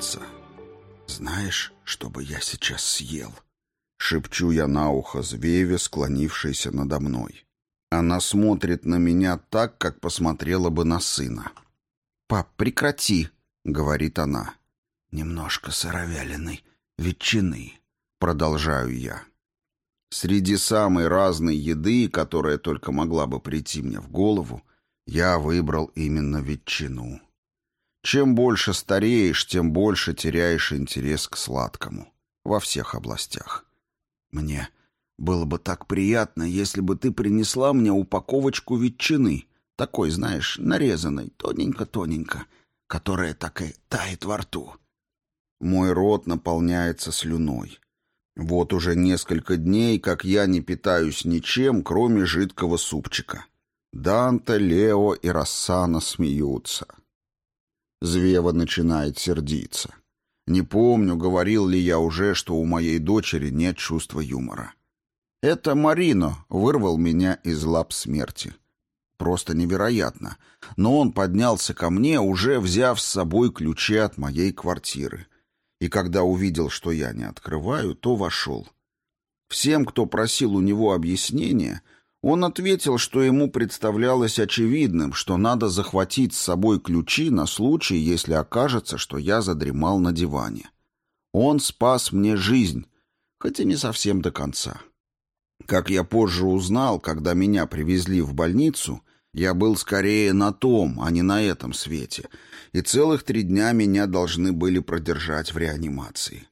сердца. Знаешь, что бы я сейчас съел? Шепчу я на ухо Звеве, склонившейся надо мной. Она смотрит на меня так, как посмотрела бы на сына. «Пап, прекрати!» — говорит она. «Немножко сыровяленой ветчины», — продолжаю я. Среди самой разной еды, которая только могла бы прийти мне в голову, я выбрал именно ветчину. Чем больше стареешь, тем больше теряешь интерес к сладкому. Во всех областях. Мне было бы так приятно, если бы ты принесла мне упаковочку ветчины, такой, знаешь, нарезанной, тоненько-тоненько, которая так и тает во рту. Мой рот наполняется слюной. Вот уже несколько дней, как я не питаюсь ничем, кроме жидкого супчика. Данте, Лео и Рассана смеются. Звева начинает сердиться. Не помню, говорил ли я уже, что у моей дочери нет чувства юмора. Это Марино вырвал меня из лап смерти. Просто невероятно. Но он поднялся ко мне, уже взяв с собой ключи от моей квартиры и когда увидел, что я не открываю, то вошел. Всем, кто просил у него объяснения, он ответил, что ему представлялось очевидным, что надо захватить с собой ключи на случай, если окажется, что я задремал на диване. Он спас мне жизнь, хотя не совсем до конца. Как я позже узнал, когда меня привезли в больницу, я был скорее на том, а не на этом свете, и целых три дня меня должны были продержать в реанимации.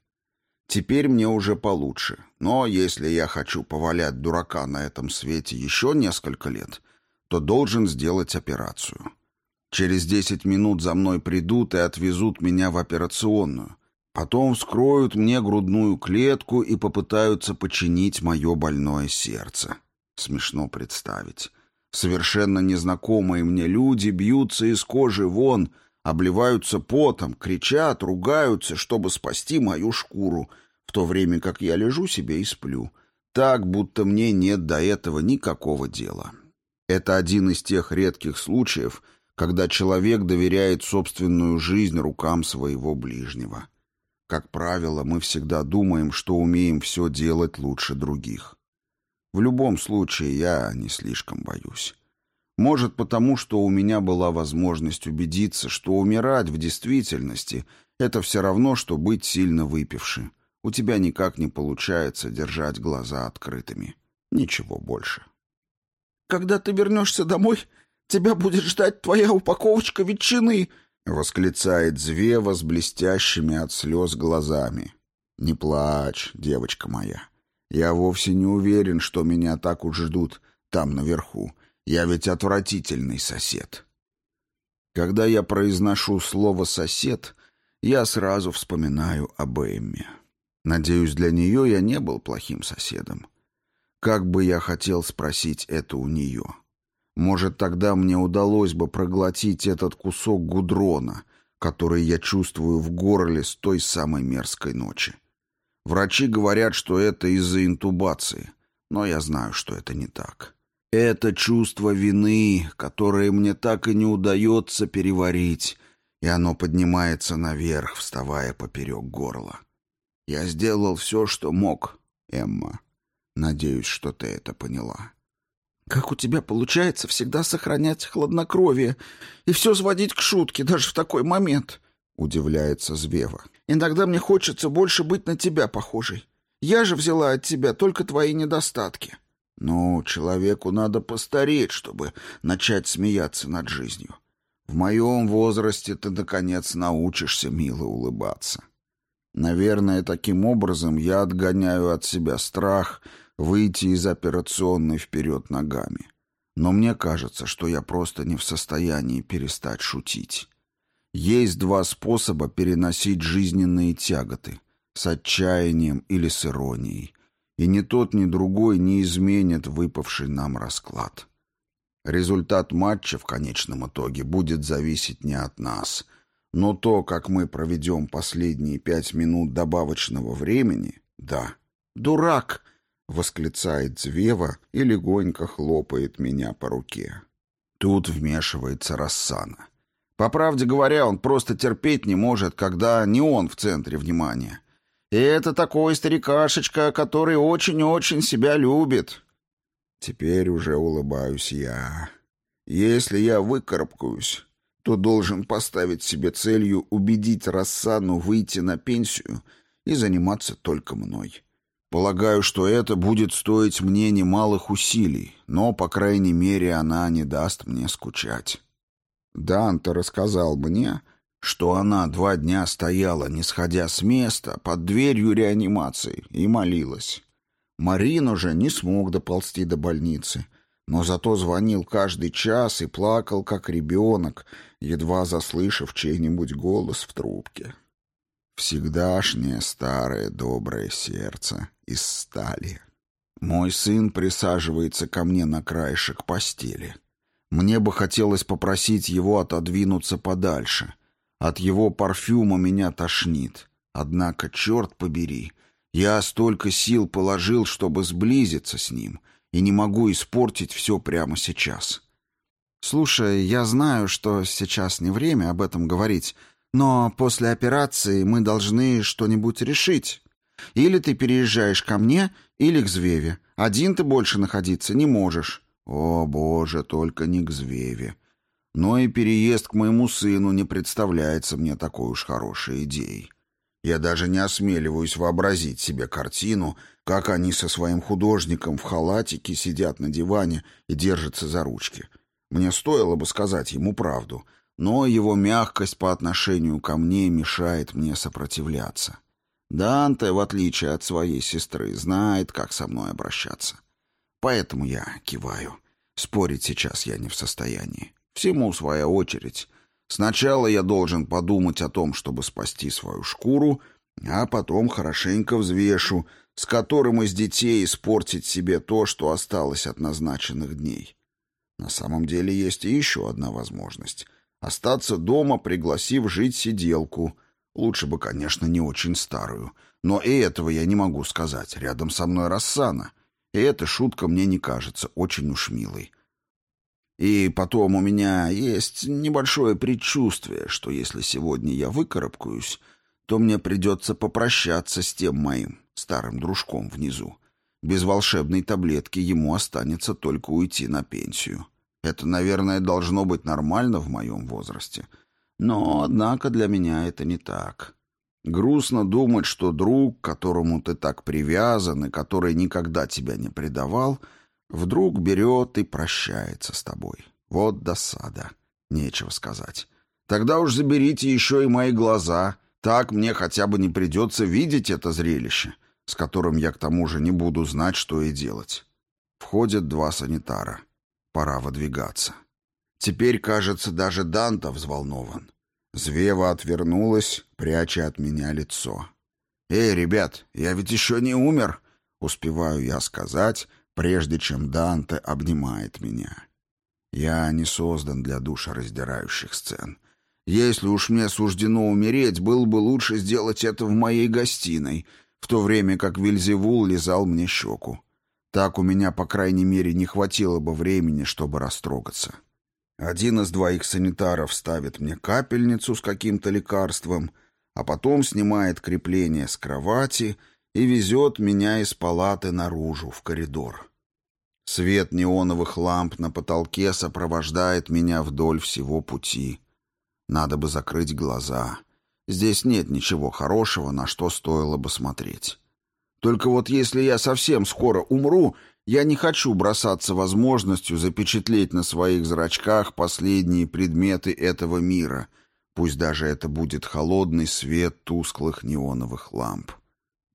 Теперь мне уже получше, но если я хочу повалять дурака на этом свете еще несколько лет, то должен сделать операцию. Через десять минут за мной придут и отвезут меня в операционную. Потом вскроют мне грудную клетку и попытаются починить мое больное сердце. Смешно представить. Совершенно незнакомые мне люди бьются из кожи вон, обливаются потом, кричат, ругаются, чтобы спасти мою шкуру, в то время как я лежу себе и сплю. Так, будто мне нет до этого никакого дела. Это один из тех редких случаев, когда человек доверяет собственную жизнь рукам своего ближнего. Как правило, мы всегда думаем, что умеем все делать лучше других. В любом случае, я не слишком боюсь. Может, потому что у меня была возможность убедиться, что умирать в действительности — это все равно, что быть сильно выпивши. У тебя никак не получается держать глаза открытыми. Ничего больше. «Когда ты вернешься домой, тебя будет ждать твоя упаковочка ветчины!» — восклицает Звева с блестящими от слез глазами. «Не плачь, девочка моя. Я вовсе не уверен, что меня так уж ждут там наверху. Я ведь отвратительный сосед. Когда я произношу слово «сосед», я сразу вспоминаю об Эмме. Надеюсь, для нее я не был плохим соседом. Как бы я хотел спросить это у нее. Может, тогда мне удалось бы проглотить этот кусок гудрона, который я чувствую в горле с той самой мерзкой ночи. Врачи говорят, что это из-за интубации, но я знаю, что это не так. Это чувство вины, которое мне так и не удается переварить, и оно поднимается наверх, вставая поперек горла. Я сделал все, что мог, Эмма. Надеюсь, что ты это поняла. Как у тебя получается всегда сохранять хладнокровие и все сводить к шутке, даже в такой момент? Удивляется Звева. Иногда мне хочется больше быть на тебя похожей. Я же взяла от тебя только твои недостатки. Ну, человеку надо постареть, чтобы начать смеяться над жизнью. В моем возрасте ты, наконец, научишься мило улыбаться. Наверное, таким образом я отгоняю от себя страх выйти из операционной вперед ногами. Но мне кажется, что я просто не в состоянии перестать шутить. Есть два способа переносить жизненные тяготы — с отчаянием или с иронией. И ни тот, ни другой не изменит выпавший нам расклад. Результат матча в конечном итоге будет зависеть не от нас, но то, как мы проведем последние пять минут добавочного времени, да. «Дурак!» — восклицает Звева и легонько хлопает меня по руке. Тут вмешивается Рассана. По правде говоря, он просто терпеть не может, когда не он в центре внимания. И это такой старикашечка, который очень-очень себя любит. Теперь уже улыбаюсь я. Если я выкарабкаюсь, то должен поставить себе целью убедить Рассану выйти на пенсию и заниматься только мной. Полагаю, что это будет стоить мне немалых усилий, но, по крайней мере, она не даст мне скучать. Данте рассказал мне, что она два дня стояла, не сходя с места, под дверью реанимации и молилась. Марин уже не смог доползти до больницы, но зато звонил каждый час и плакал, как ребенок, едва заслышав чей-нибудь голос в трубке. Всегдашнее старое доброе сердце из стали. Мой сын присаживается ко мне на краешек постели. Мне бы хотелось попросить его отодвинуться подальше. От его парфюма меня тошнит. Однако, черт побери, я столько сил положил, чтобы сблизиться с ним, и не могу испортить все прямо сейчас. Слушай, я знаю, что сейчас не время об этом говорить, но после операции мы должны что-нибудь решить. Или ты переезжаешь ко мне, или к Звеве. Один ты больше находиться не можешь. О, боже, только не к Звеве. Но и переезд к моему сыну не представляется мне такой уж хорошей идеей. Я даже не осмеливаюсь вообразить себе картину, как они со своим художником в халатике сидят на диване и держатся за ручки. Мне стоило бы сказать ему правду, но его мягкость по отношению ко мне мешает мне сопротивляться. Данте, в отличие от своей сестры, знает, как со мной обращаться. Поэтому я киваю. Спорить сейчас я не в состоянии. Всему своя очередь. Сначала я должен подумать о том, чтобы спасти свою шкуру, а потом хорошенько взвешу, с которым из детей испортить себе то, что осталось от назначенных дней. На самом деле есть и еще одна возможность. Остаться дома, пригласив жить сиделку. Лучше бы, конечно, не очень старую. Но и этого я не могу сказать. Рядом со мной Рассана. И эта шутка мне не кажется очень уж милой. И потом у меня есть небольшое предчувствие, что если сегодня я выкарабкаюсь, то мне придется попрощаться с тем моим старым дружком внизу. Без волшебной таблетки ему останется только уйти на пенсию. Это, наверное, должно быть нормально в моем возрасте. Но, однако, для меня это не так. Грустно думать, что друг, которому ты так привязан и который никогда тебя не предавал, вдруг берет и прощается с тобой. Вот досада. Нечего сказать. Тогда уж заберите еще и мои глаза. Так мне хотя бы не придется видеть это зрелище, с которым я к тому же не буду знать, что и делать. Входят два санитара. Пора выдвигаться. Теперь, кажется, даже Данта взволнован. Звева отвернулась, пряча от меня лицо. «Эй, ребят, я ведь еще не умер!» Успеваю я сказать, прежде чем Данте обнимает меня. Я не создан для душераздирающих сцен. Если уж мне суждено умереть, было бы лучше сделать это в моей гостиной, в то время как Вильзевул лизал мне щеку. Так у меня, по крайней мере, не хватило бы времени, чтобы растрогаться. Один из двоих санитаров ставит мне капельницу с каким-то лекарством, а потом снимает крепление с кровати и везет меня из палаты наружу, в коридор. Свет неоновых ламп на потолке сопровождает меня вдоль всего пути. Надо бы закрыть глаза. Здесь нет ничего хорошего, на что стоило бы смотреть. Только вот если я совсем скоро умру, я не хочу бросаться возможностью запечатлеть на своих зрачках последние предметы этого мира, пусть даже это будет холодный свет тусклых неоновых ламп.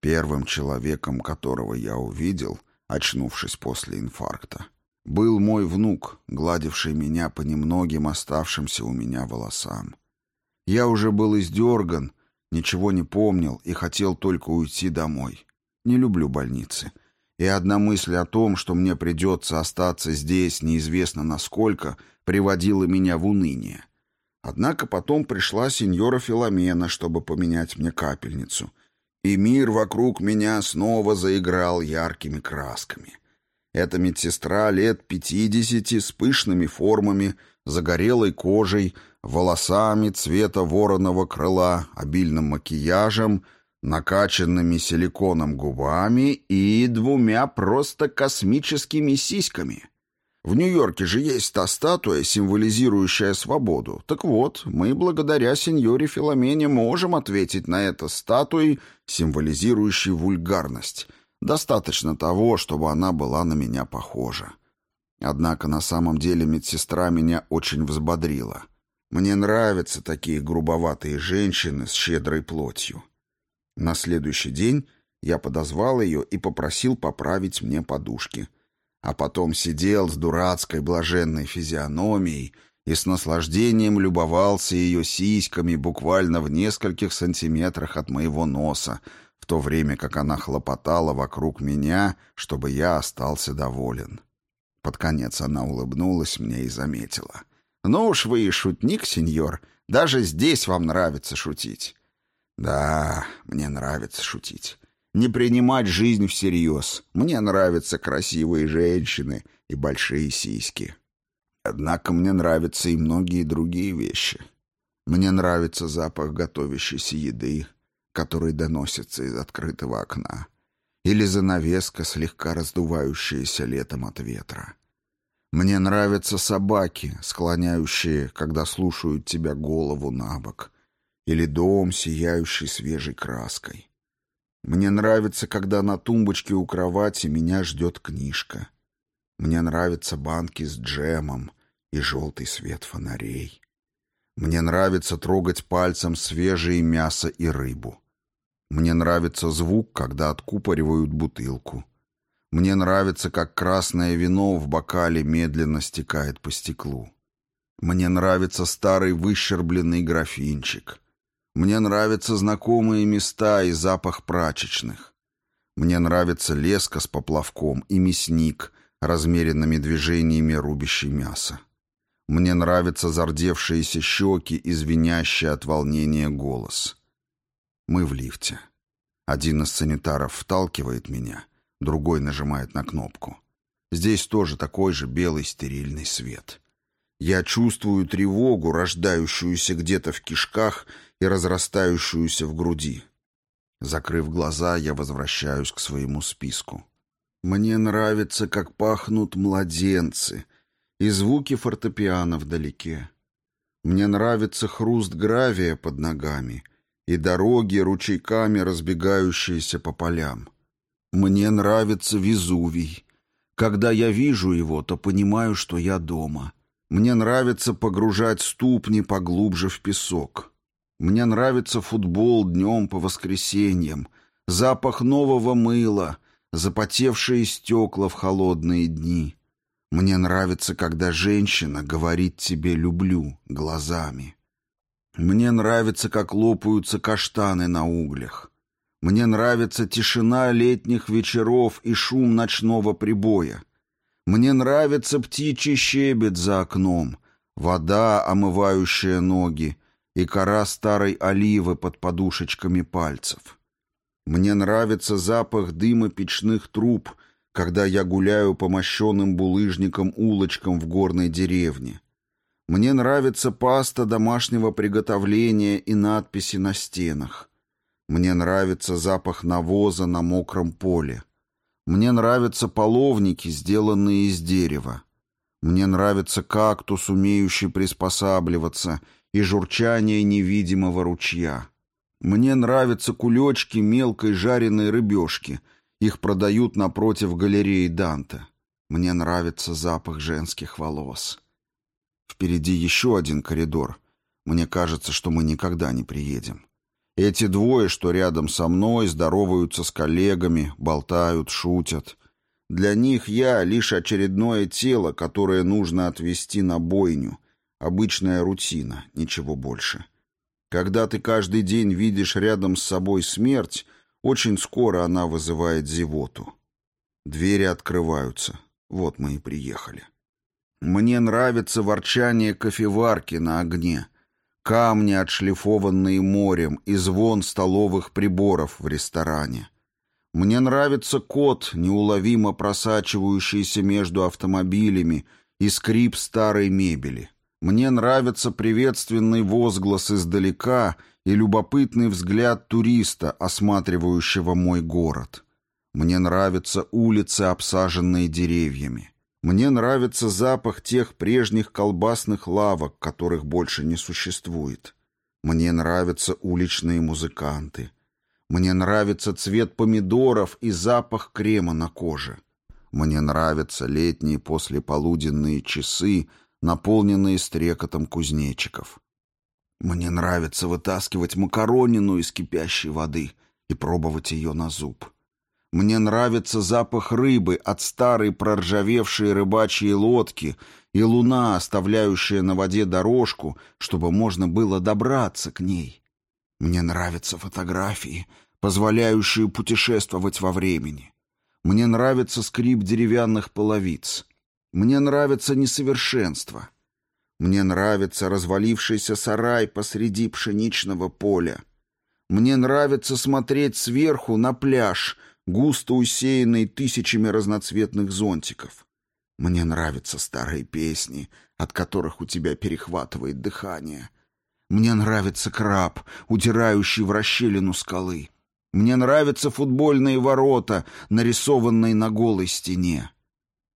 Первым человеком, которого я увидел, очнувшись после инфаркта, был мой внук, гладивший меня по немногим оставшимся у меня волосам. Я уже был издерган, ничего не помнил и хотел только уйти домой. Не люблю больницы. И одна мысль о том, что мне придется остаться здесь неизвестно насколько, приводила меня в уныние. Однако потом пришла сеньора Филомена, чтобы поменять мне капельницу. И мир вокруг меня снова заиграл яркими красками. Эта медсестра лет пятидесяти с пышными формами, загорелой кожей, волосами цвета вороного крыла, обильным макияжем, накачанными силиконом губами и двумя просто космическими сиськами. В Нью-Йорке же есть та статуя, символизирующая свободу. Так вот, мы благодаря сеньоре Филомене можем ответить на это статуей, символизирующей вульгарность. Достаточно того, чтобы она была на меня похожа. Однако на самом деле медсестра меня очень взбодрила. Мне нравятся такие грубоватые женщины с щедрой плотью. На следующий день я подозвал ее и попросил поправить мне подушки — а потом сидел с дурацкой блаженной физиономией и с наслаждением любовался ее сиськами буквально в нескольких сантиметрах от моего носа, в то время как она хлопотала вокруг меня, чтобы я остался доволен. Под конец она улыбнулась мне и заметила. «Ну уж вы и шутник, сеньор. Даже здесь вам нравится шутить». «Да, мне нравится шутить не принимать жизнь всерьез. Мне нравятся красивые женщины и большие сиськи. Однако мне нравятся и многие другие вещи. Мне нравится запах готовящейся еды, который доносится из открытого окна, или занавеска, слегка раздувающаяся летом от ветра. Мне нравятся собаки, склоняющие, когда слушают тебя голову на бок, или дом, сияющий свежей краской. Мне нравится, когда на тумбочке у кровати меня ждет книжка. Мне нравятся банки с джемом и желтый свет фонарей. Мне нравится трогать пальцем свежее мясо и рыбу. Мне нравится звук, когда откупоривают бутылку. Мне нравится, как красное вино в бокале медленно стекает по стеклу. Мне нравится старый выщербленный графинчик. Мне нравятся знакомые места и запах прачечных. Мне нравится леска с поплавком и мясник, размеренными движениями рубящий мясо. Мне нравятся зардевшиеся щеки и звенящий от волнения голос. Мы в лифте. Один из санитаров вталкивает меня, другой нажимает на кнопку. Здесь тоже такой же белый стерильный свет. Я чувствую тревогу, рождающуюся где-то в кишках и разрастающуюся в груди. Закрыв глаза, я возвращаюсь к своему списку. Мне нравится, как пахнут младенцы и звуки фортепиано вдалеке. Мне нравится хруст гравия под ногами и дороги, ручейками разбегающиеся по полям. Мне нравится Везувий. Когда я вижу его, то понимаю, что я дома. Мне нравится погружать ступни поглубже в песок. Мне нравится футбол днем по воскресеньям, запах нового мыла, запотевшие стекла в холодные дни. Мне нравится, когда женщина говорит тебе «люблю» глазами. Мне нравится, как лопаются каштаны на углях. Мне нравится тишина летних вечеров и шум ночного прибоя. Мне нравится птичий щебет за окном, вода, омывающая ноги, и кора старой оливы под подушечками пальцев. Мне нравится запах дыма печных труб, когда я гуляю по мощенным булыжникам улочкам в горной деревне. Мне нравится паста домашнего приготовления и надписи на стенах. Мне нравится запах навоза на мокром поле. Мне нравятся половники, сделанные из дерева. Мне нравится кактус, умеющий приспосабливаться — и журчание невидимого ручья. Мне нравятся кулечки мелкой жареной рыбешки. Их продают напротив галереи Данте. Мне нравится запах женских волос. Впереди еще один коридор. Мне кажется, что мы никогда не приедем. Эти двое, что рядом со мной, здороваются с коллегами, болтают, шутят. Для них я лишь очередное тело, которое нужно отвезти на бойню, Обычная рутина, ничего больше. Когда ты каждый день видишь рядом с собой смерть, очень скоро она вызывает зевоту. Двери открываются. Вот мы и приехали. Мне нравится ворчание кофеварки на огне, камни, отшлифованные морем, и звон столовых приборов в ресторане. Мне нравится кот, неуловимо просачивающийся между автомобилями, и скрип старой мебели. Мне нравится приветственный возглас издалека и любопытный взгляд туриста, осматривающего мой город. Мне нравятся улицы, обсаженные деревьями. Мне нравится запах тех прежних колбасных лавок, которых больше не существует. Мне нравятся уличные музыканты. Мне нравится цвет помидоров и запах крема на коже. Мне нравятся летние послеполуденные часы, наполненные стрекотом кузнечиков. Мне нравится вытаскивать макаронину из кипящей воды и пробовать ее на зуб. Мне нравится запах рыбы от старой проржавевшей рыбачьей лодки и луна, оставляющая на воде дорожку, чтобы можно было добраться к ней. Мне нравятся фотографии, позволяющие путешествовать во времени. Мне нравится скрип деревянных половиц. Мне нравится несовершенство. Мне нравится развалившийся сарай посреди пшеничного поля. Мне нравится смотреть сверху на пляж — густо усеянный тысячами разноцветных зонтиков. Мне нравятся старые песни, от которых у тебя перехватывает дыхание. Мне нравится краб, удирающий в расщелину скалы. Мне нравятся футбольные ворота, нарисованные на голой стене.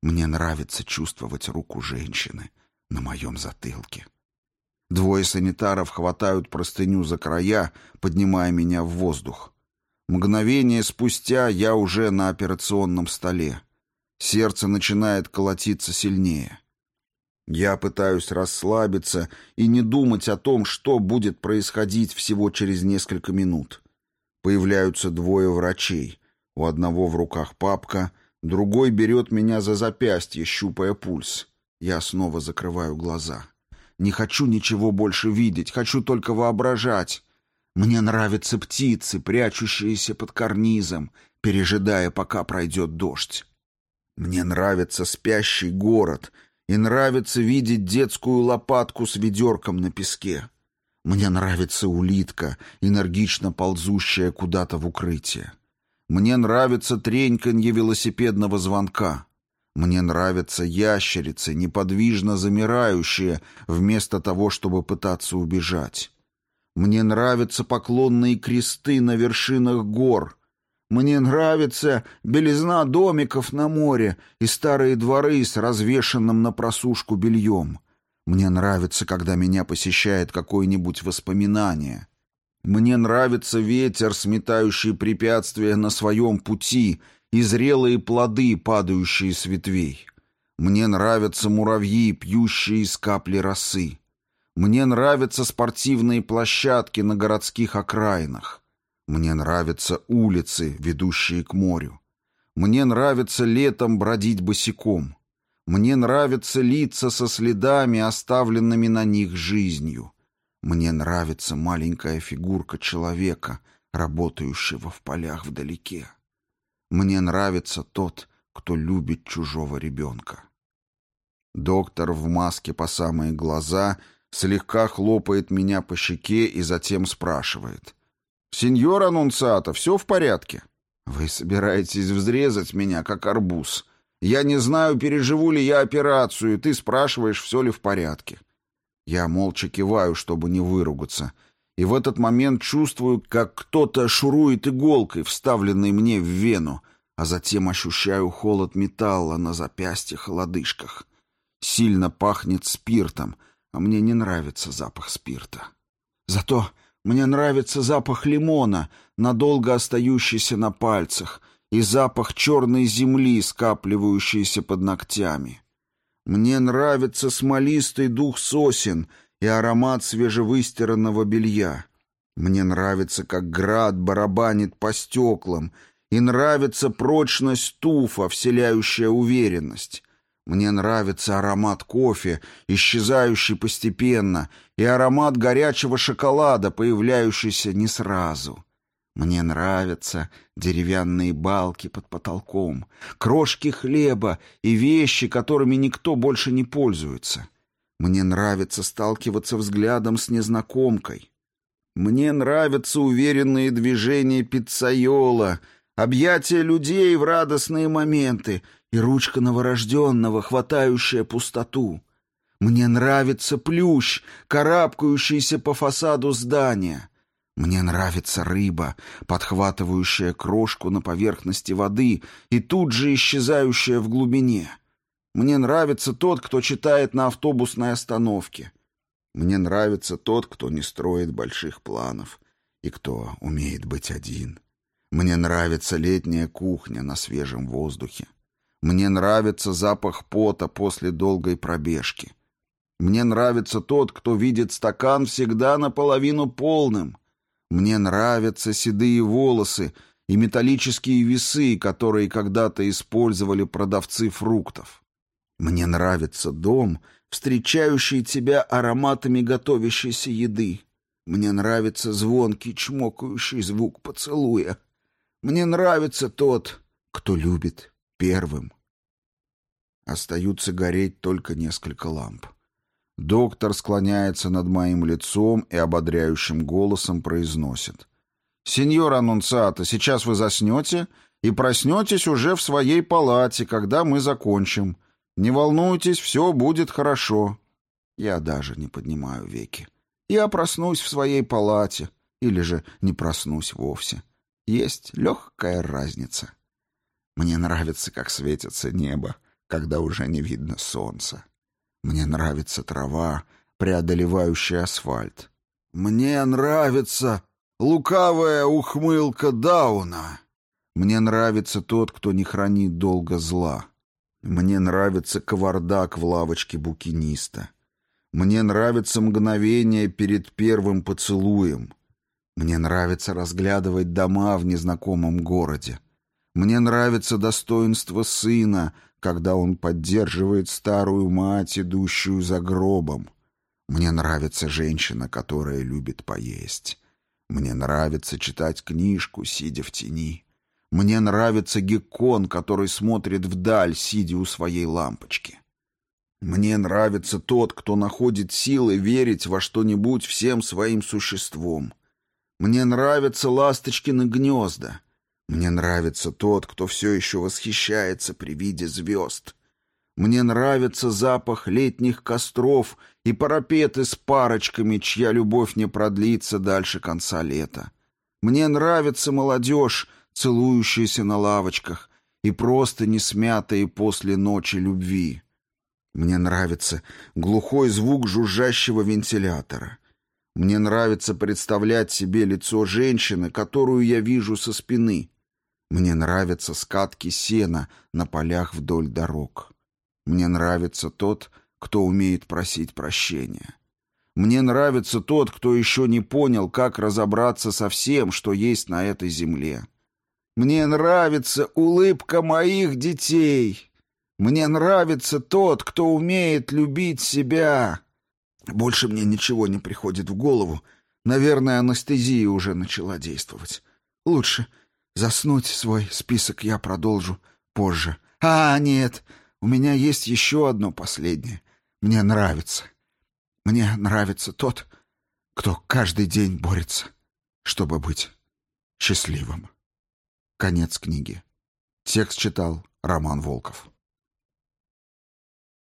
Мне нравится чувствовать руку женщины на моем затылке. Двое санитаров хватают простыню за края, поднимая меня в воздух. Мгновение спустя я уже на операционном столе. Сердце начинает колотиться сильнее. Я пытаюсь расслабиться и не думать о том, что будет происходить всего через несколько минут. Появляются двое врачей. У одного в руках папка, другой берет меня за запястье, щупая пульс. Я снова закрываю глаза. Не хочу ничего больше видеть, хочу только воображать. Мне нравятся птицы, прячущиеся под карнизом, пережидая, пока пройдет дождь. Мне нравится спящий город, и нравится видеть детскую лопатку с ведерком на песке. Мне нравится улитка, энергично ползущая куда-то в укрытие. Мне нравится треньканье велосипедного звонка. Мне нравятся ящерицы, неподвижно замирающие, вместо того, чтобы пытаться убежать. Мне нравятся поклонные кресты на вершинах гор. Мне нравится белизна домиков на море и старые дворы с развешенным на просушку бельем. Мне нравится, когда меня посещает какое-нибудь воспоминание. Мне нравится ветер, сметающий препятствия на своем пути, и зрелые плоды, падающие с ветвей. Мне нравятся муравьи, пьющие из капли росы. Мне нравятся спортивные площадки на городских окраинах. Мне нравятся улицы, ведущие к морю. Мне нравится летом бродить босиком. Мне нравятся лица со следами, оставленными на них жизнью. Мне нравится маленькая фигурка человека, работающего в полях вдалеке. Мне нравится тот, кто любит чужого ребенка. Доктор в маске по самые глаза — слегка хлопает меня по щеке и затем спрашивает. «Сеньор Анунциата, все в порядке?» «Вы собираетесь взрезать меня, как арбуз. Я не знаю, переживу ли я операцию, и ты спрашиваешь, все ли в порядке». Я молча киваю, чтобы не выругаться, и в этот момент чувствую, как кто-то шурует иголкой, вставленной мне в вену, а затем ощущаю холод металла на запястьях и лодыжках. Сильно пахнет спиртом — а мне не нравится запах спирта. Зато мне нравится запах лимона, надолго остающийся на пальцах, и запах черной земли, скапливающейся под ногтями. Мне нравится смолистый дух сосен и аромат свежевыстиранного белья. Мне нравится, как град барабанит по стеклам, и нравится прочность туфа, вселяющая уверенность. Мне нравится аромат кофе, исчезающий постепенно, и аромат горячего шоколада, появляющийся не сразу. Мне нравятся деревянные балки под потолком, крошки хлеба и вещи, которыми никто больше не пользуется. Мне нравится сталкиваться взглядом с незнакомкой. Мне нравятся уверенные движения пиццайола, объятия людей в радостные моменты и ручка новорожденного, хватающая пустоту. Мне нравится плющ, карабкающийся по фасаду здания. Мне нравится рыба, подхватывающая крошку на поверхности воды и тут же исчезающая в глубине. Мне нравится тот, кто читает на автобусной остановке. Мне нравится тот, кто не строит больших планов и кто умеет быть один. Мне нравится летняя кухня на свежем воздухе. Мне нравится запах пота после долгой пробежки. Мне нравится тот, кто видит стакан всегда наполовину полным — мне нравятся седые волосы и металлические весы, которые когда-то использовали продавцы фруктов. Мне нравится дом, встречающий тебя ароматами готовящейся еды. Мне нравится звонкий, чмокающий звук поцелуя. Мне нравится тот, кто любит первым. Остаются гореть только несколько ламп. Доктор склоняется над моим лицом и ободряющим голосом произносит. «Сеньор Аннунциато, сейчас вы заснете и проснетесь уже в своей палате, когда мы закончим. Не волнуйтесь, все будет хорошо». Я даже не поднимаю веки. Я проснусь в своей палате или же не проснусь вовсе. Есть легкая разница. Мне нравится, как светится небо, когда уже не видно солнца. Мне нравится трава, преодолевающая асфальт. Мне нравится лукавая ухмылка Дауна. Мне нравится тот, кто не хранит долго зла. Мне нравится кавардак в лавочке букиниста. Мне нравится мгновение перед первым поцелуем. Мне нравится разглядывать дома в незнакомом городе. Мне нравится достоинство сына, когда он поддерживает старую мать, идущую за гробом. Мне нравится женщина, которая любит поесть. Мне нравится читать книжку, сидя в тени. Мне нравится геккон, который смотрит вдаль, сидя у своей лампочки. Мне нравится тот, кто находит силы верить во что-нибудь всем своим существом. Мне нравятся ласточкины гнезда. Мне нравится тот, кто все еще восхищается при виде звезд. Мне нравится запах летних костров и парапеты с парочками, чья любовь не продлится дальше конца лета. Мне нравится молодежь, целующаяся на лавочках, и просто не смятые после ночи любви. Мне нравится глухой звук жужжащего вентилятора. Мне нравится представлять себе лицо женщины, которую я вижу со спины — мне нравятся скатки сена на полях вдоль дорог. Мне нравится тот, кто умеет просить прощения. Мне нравится тот, кто еще не понял, как разобраться со всем, что есть на этой земле. Мне нравится улыбка моих детей. Мне нравится тот, кто умеет любить себя. Больше мне ничего не приходит в голову. Наверное, анестезия уже начала действовать. Лучше Заснуть свой список я продолжу позже. А, нет, у меня есть еще одно последнее. Мне нравится. Мне нравится тот, кто каждый день борется, чтобы быть счастливым. Конец книги. Текст читал Роман Волков.